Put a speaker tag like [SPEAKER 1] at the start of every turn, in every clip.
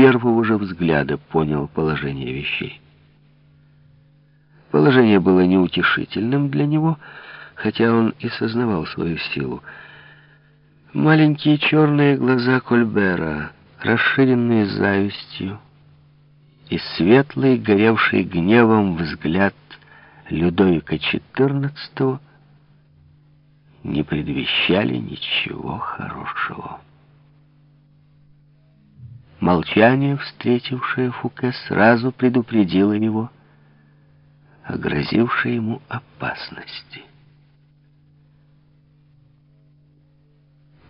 [SPEAKER 1] первого же взгляда понял положение вещей. Положение было неутешительным для него, хотя он и сознавал свою силу. Маленькие черные глаза Кольбера, расширенные завистью, и светлый, горевший гневом взгляд Людовика XIV не предвещали ничего хорошего. Молчание, встретившее Фуке, сразу предупредило его о грозившей ему опасности.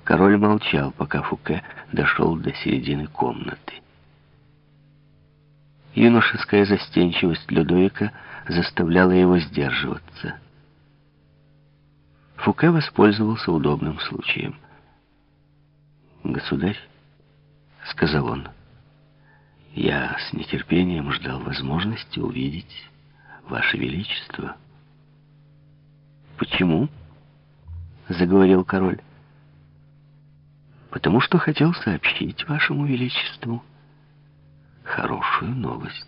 [SPEAKER 1] Король молчал, пока Фуке дошел до середины комнаты. Юношеская застенчивость Людовика заставляла его сдерживаться. Фуке воспользовался удобным случаем. «Государь», — сказал он, — «я с нетерпением ждал возможности увидеть Ваше Величество». «Почему?» — заговорил король. «Потому что хотел сообщить Вашему Величеству хорошую новость».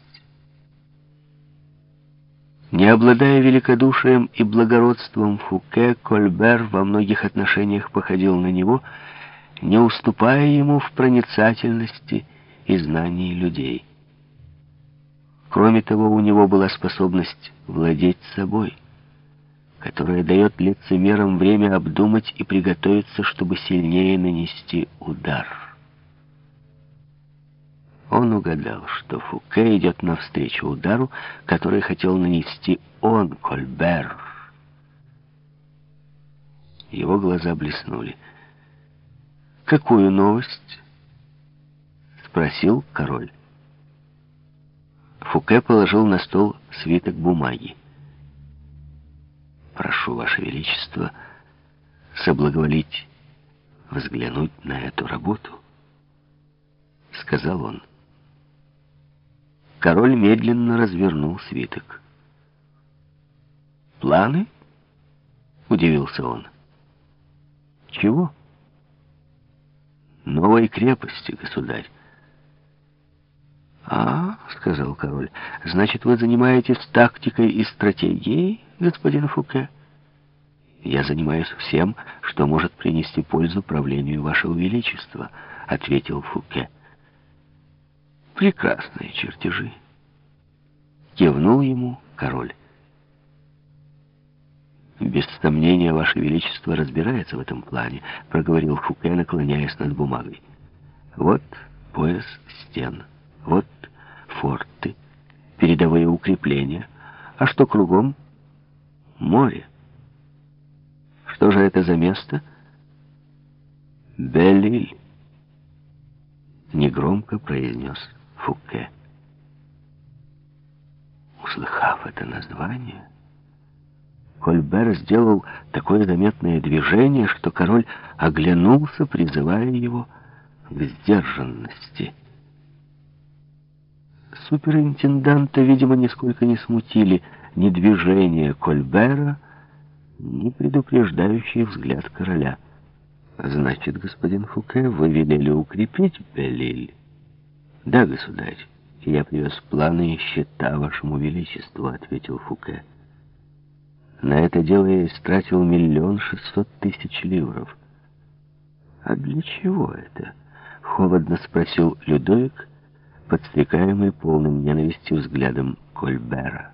[SPEAKER 1] Не обладая великодушием и благородством Фуке, Кольбер во многих отношениях походил на него, не уступая ему в проницательности и знании людей. Кроме того, у него была способность владеть собой, которая дает лицемерам время обдумать и приготовиться, чтобы сильнее нанести удар. Он угадал, что Фуке идет навстречу удару, который хотел нанести он, Кольбер. Его глаза блеснули. «Какую новость?» — спросил король. Фуке положил на стол свиток бумаги. «Прошу, Ваше Величество, соблаговолить взглянуть на эту работу», — сказал он. Король медленно развернул свиток. «Планы?» — удивился он. «Чего?» «Новой крепости, государь». «А, — сказал король, — значит, вы занимаетесь тактикой и стратегией, господин Фуке?» «Я занимаюсь всем, что может принести пользу правлению вашего величества», — ответил Фуке. Прекрасные чертежи. Кивнул ему король. «Без сомнения, Ваше Величество разбирается в этом плане», — проговорил Фуке, наклоняясь над бумагой. «Вот пояс стен, вот форты, передовые укрепления. А что кругом? Море. Что же это за место? Белиль», — негромко произнес Фуке. Услыхав это название, Кольбер сделал такое заметное движение, что король оглянулся, призывая его к сдержанности. Суперинтенданта, видимо, нисколько не смутили ни движение Кольбера, ни предупреждающий взгляд короля. «Значит, господин Фуке, вы велели укрепить Белиль?» «Да, государь, я привез планы и счета вашему величеству», — ответил Фуке. «На это дело я истратил миллион шестьсот тысяч ливров». «А для чего это?» — холодно спросил Людовик, подстрекаемый полным ненависти взглядом Кольбера.